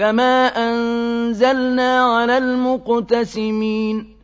كما أنزلنا على المقتسمين